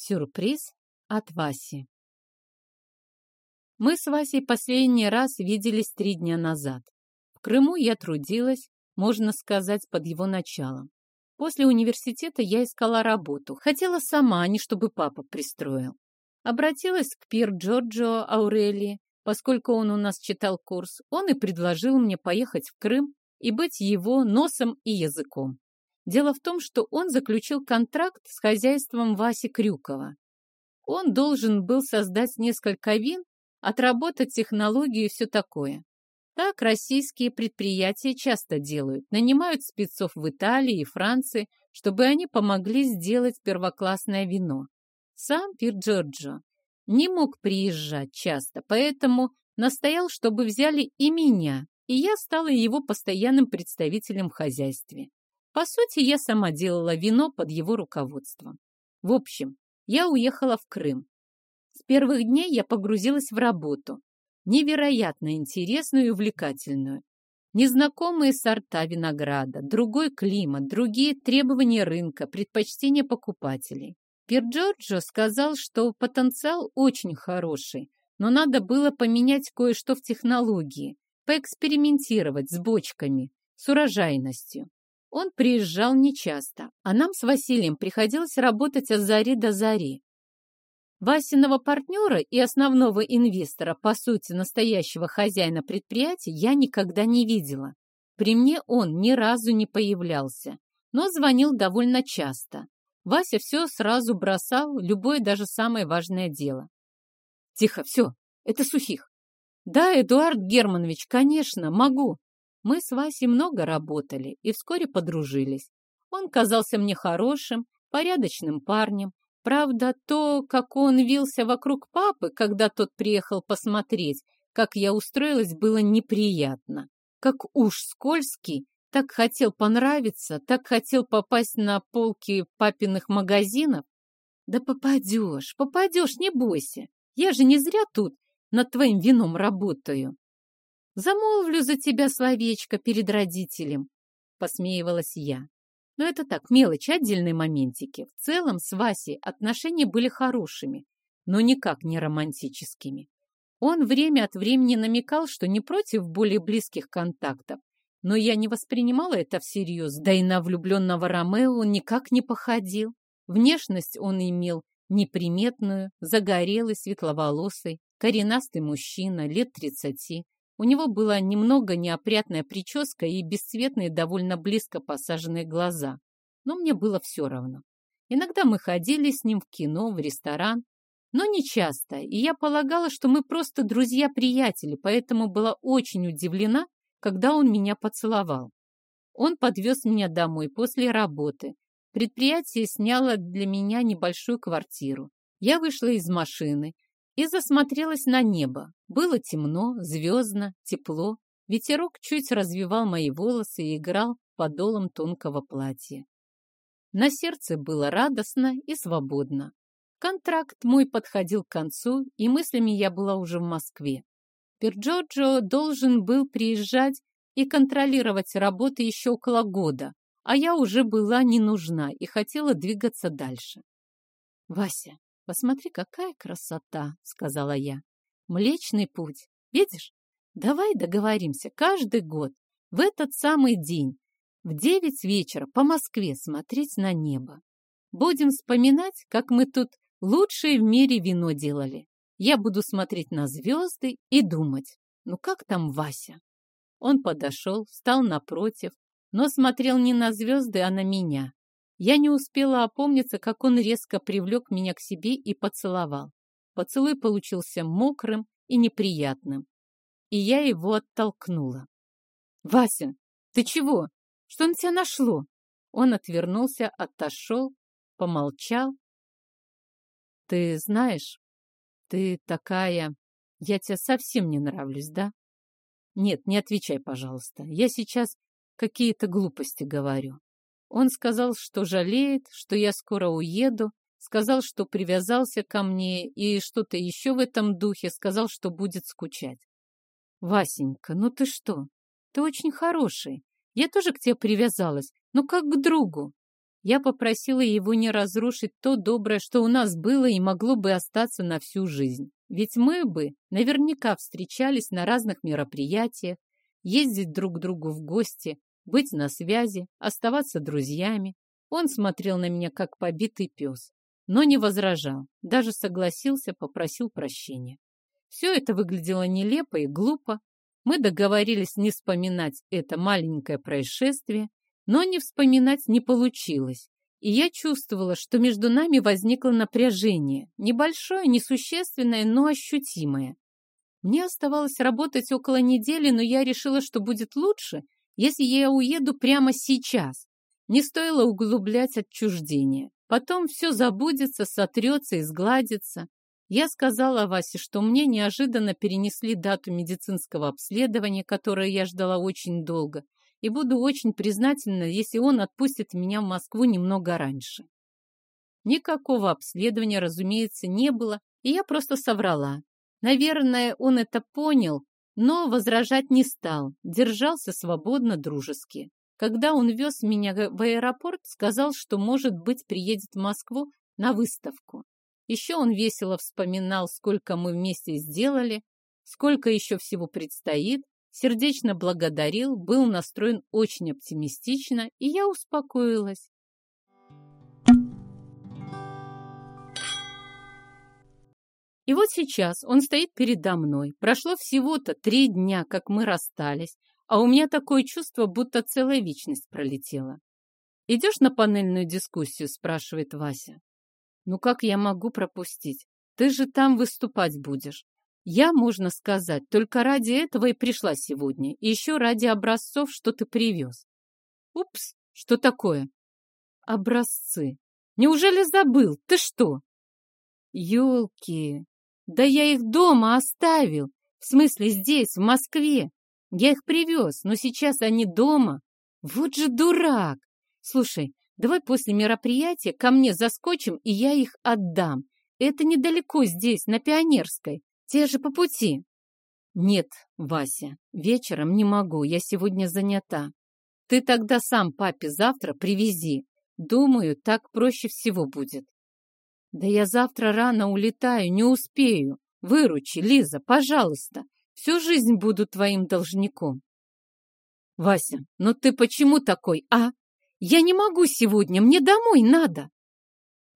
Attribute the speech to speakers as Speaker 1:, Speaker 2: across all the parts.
Speaker 1: Сюрприз от Васи. Мы с Васей последний раз виделись три дня назад. В Крыму я трудилась, можно сказать, под его началом. После университета я искала работу. Хотела сама, а не чтобы папа пристроил. Обратилась к Пир Джорджо Аурелии, поскольку он у нас читал курс. Он и предложил мне поехать в Крым и быть его носом и языком. Дело в том, что он заключил контракт с хозяйством Васи Крюкова. Он должен был создать несколько вин, отработать технологию и все такое. Так российские предприятия часто делают, нанимают спецов в Италии и Франции, чтобы они помогли сделать первоклассное вино. Сам Пир Джорджо не мог приезжать часто, поэтому настоял, чтобы взяли и меня, и я стала его постоянным представителем в хозяйстве. По сути, я сама делала вино под его руководством. В общем, я уехала в Крым. С первых дней я погрузилась в работу, невероятно интересную и увлекательную. Незнакомые сорта винограда, другой климат, другие требования рынка, предпочтения покупателей. Пир Джорджо сказал, что потенциал очень хороший, но надо было поменять кое-что в технологии, поэкспериментировать с бочками, с урожайностью. Он приезжал нечасто, а нам с Василием приходилось работать от зари до зари. Васиного партнера и основного инвестора, по сути, настоящего хозяина предприятия, я никогда не видела. При мне он ни разу не появлялся, но звонил довольно часто. Вася все сразу бросал, любое даже самое важное дело. Тихо, все, это сухих. Да, Эдуард Германович, конечно, могу. Мы с Васей много работали и вскоре подружились. Он казался мне хорошим, порядочным парнем. Правда, то, как он вился вокруг папы, когда тот приехал посмотреть, как я устроилась, было неприятно. Как уж скользкий, так хотел понравиться, так хотел попасть на полки папиных магазинов. Да попадешь, попадешь, не бойся. Я же не зря тут над твоим вином работаю. Замолвлю за тебя словечко перед родителем, посмеивалась я. Но это так, мелочь, отдельные моментики. В целом с Васей отношения были хорошими, но никак не романтическими. Он время от времени намекал, что не против более близких контактов, но я не воспринимала это всерьез, да и на влюбленного Ромео он никак не походил. Внешность он имел неприметную, загорелый, светловолосый, коренастый мужчина, лет тридцати, у него была немного неопрятная прическа и бесцветные, довольно близко посаженные глаза. Но мне было все равно. Иногда мы ходили с ним в кино, в ресторан, но не часто, и я полагала, что мы просто друзья-приятели, поэтому была очень удивлена, когда он меня поцеловал. Он подвез меня домой после работы. Предприятие сняло для меня небольшую квартиру. Я вышла из машины и засмотрелась на небо. Было темно, звездно, тепло. Ветерок чуть развивал мои волосы и играл подолом тонкого платья. На сердце было радостно и свободно. Контракт мой подходил к концу, и мыслями я была уже в Москве. Перджорджо должен был приезжать и контролировать работы еще около года, а я уже была не нужна и хотела двигаться дальше. «Вася, «Посмотри, какая красота!» — сказала я. «Млечный путь. Видишь? Давай договоримся каждый год, в этот самый день, в девять вечера по Москве смотреть на небо. Будем вспоминать, как мы тут лучшее в мире вино делали. Я буду смотреть на звезды и думать, ну как там Вася?» Он подошел, встал напротив, но смотрел не на звезды, а на меня. Я не успела опомниться, как он резко привлек меня к себе и поцеловал. Поцелуй получился мокрым и неприятным, и я его оттолкнула. «Вася, ты чего? Что на тебя нашло?» Он отвернулся, отошел, помолчал. «Ты знаешь, ты такая... Я тебе совсем не нравлюсь, да?» «Нет, не отвечай, пожалуйста. Я сейчас какие-то глупости говорю. Он сказал, что жалеет, что я скоро уеду, сказал, что привязался ко мне и что-то еще в этом духе, сказал, что будет скучать. Васенька, ну ты что? Ты очень хороший. Я тоже к тебе привязалась, но как к другу. Я попросила его не разрушить то доброе, что у нас было и могло бы остаться на всю жизнь. Ведь мы бы наверняка встречались на разных мероприятиях, ездить друг к другу в гости, быть на связи, оставаться друзьями. Он смотрел на меня, как побитый пес, но не возражал, даже согласился, попросил прощения. Все это выглядело нелепо и глупо. Мы договорились не вспоминать это маленькое происшествие, но не вспоминать не получилось. И я чувствовала, что между нами возникло напряжение, небольшое, несущественное, но ощутимое. Мне оставалось работать около недели, но я решила, что будет лучше, если я уеду прямо сейчас. Не стоило углублять отчуждение. Потом все забудется, сотрется и сгладится. Я сказала Васе, что мне неожиданно перенесли дату медицинского обследования, которое я ждала очень долго, и буду очень признательна, если он отпустит меня в Москву немного раньше. Никакого обследования, разумеется, не было, и я просто соврала. Наверное, он это понял, но возражать не стал, держался свободно, дружески. Когда он вез меня в аэропорт, сказал, что, может быть, приедет в Москву на выставку. Еще он весело вспоминал, сколько мы вместе сделали, сколько еще всего предстоит, сердечно благодарил, был настроен очень оптимистично, и я успокоилась. И вот сейчас он стоит передо мной. Прошло всего-то три дня, как мы расстались, а у меня такое чувство, будто целая вечность пролетела. «Идешь на панельную дискуссию?» – спрашивает Вася. «Ну как я могу пропустить? Ты же там выступать будешь. Я, можно сказать, только ради этого и пришла сегодня, и еще ради образцов, что ты привез. Упс, что такое? Образцы. Неужели забыл? Ты что? Ёлки, да я их дома оставил. В смысле здесь, в Москве. Я их привез, но сейчас они дома. Вот же дурак. Слушай, давай после мероприятия ко мне заскочим, и я их отдам. Это недалеко здесь, на Пионерской. Те же по пути. Нет, Вася, вечером не могу, я сегодня занята. Ты тогда сам папе завтра привези. Думаю, так проще всего будет. Да я завтра рано улетаю, не успею. Выручи, Лиза, пожалуйста. Всю жизнь буду твоим должником. Вася, ну ты почему такой, а? Я не могу сегодня, мне домой надо.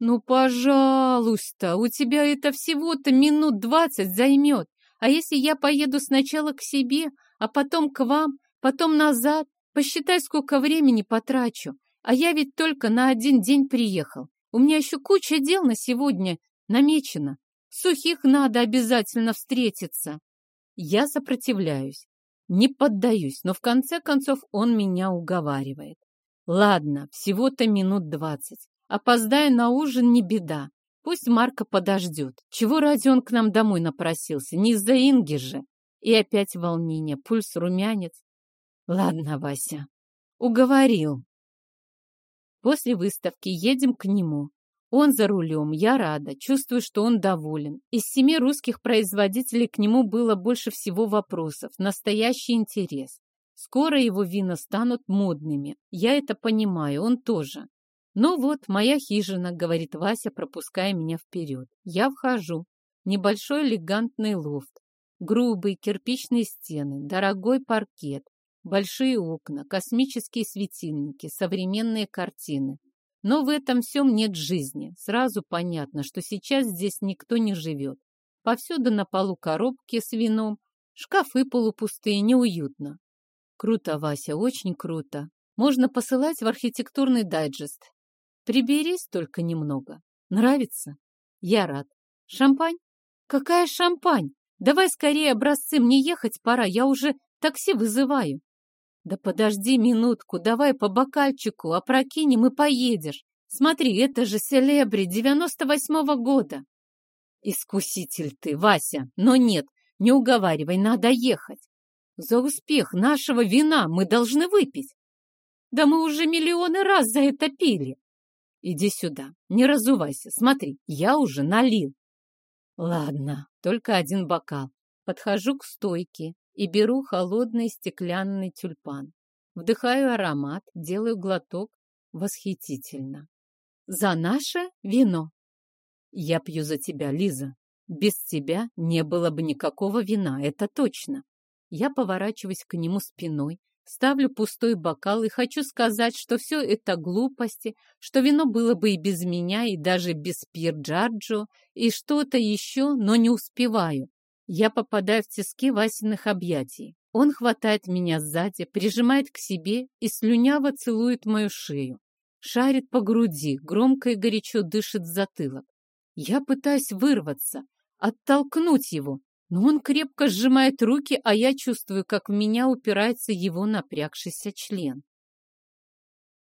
Speaker 1: Ну, пожалуйста, у тебя это всего-то минут двадцать займет. А если я поеду сначала к себе, а потом к вам, потом назад, посчитай, сколько времени потрачу. А я ведь только на один день приехал. У меня еще куча дел на сегодня намечено. Сухих надо обязательно встретиться. Я сопротивляюсь, не поддаюсь, но в конце концов он меня уговаривает. Ладно, всего-то минут двадцать. Опоздая на ужин не беда. Пусть Марка подождет. Чего ради он к нам домой напросился? Не из-за Инги же. И опять волнение, пульс румянец. Ладно, Вася, уговорил. После выставки едем к нему. Он за рулем, я рада, чувствую, что он доволен. Из семи русских производителей к нему было больше всего вопросов, настоящий интерес. Скоро его вина станут модными, я это понимаю, он тоже. Ну вот, моя хижина, говорит Вася, пропуская меня вперед. Я вхожу. Небольшой элегантный лофт. Грубые кирпичные стены, дорогой паркет, большие окна, космические светильники, современные картины. Но в этом всем нет жизни. Сразу понятно, что сейчас здесь никто не живет. Повсюду на полу коробки с вином, шкафы полупустые, неуютно. Круто, Вася, очень круто. Можно посылать в архитектурный дайджест. Приберись только немного. Нравится? Я рад. Шампань? Какая шампань? Давай скорее образцы, мне ехать пора, я уже такси вызываю. Да подожди минутку, давай по бокальчику, опрокинем и поедешь. Смотри, это же селебри девяносто восьмого года. Искуситель ты, Вася, но нет, не уговаривай, надо ехать. За успех нашего вина мы должны выпить. Да мы уже миллионы раз за это пили. Иди сюда, не разувайся, смотри, я уже налил. Ладно, только один бокал. Подхожу к стойке, и беру холодный стеклянный тюльпан. Вдыхаю аромат, делаю глоток, Восхитительно. За наше вино. Я пью за тебя, Лиза. Без тебя не было бы никакого вина, это точно. Я поворачиваюсь к нему спиной, ставлю пустой бокал и хочу сказать, что все это глупости, что вино было бы и без меня, и даже без Пир Джарджо, и что-то еще, но не успеваю. Я попадаю в тиски Васиных объятий. Он хватает меня сзади, прижимает к себе и слюняво целует мою шею. Шарит по груди, громко и горячо дышит в затылок. Я пытаюсь вырваться, оттолкнуть его, но он крепко сжимает руки, а я чувствую, как в меня упирается его напрягшийся член.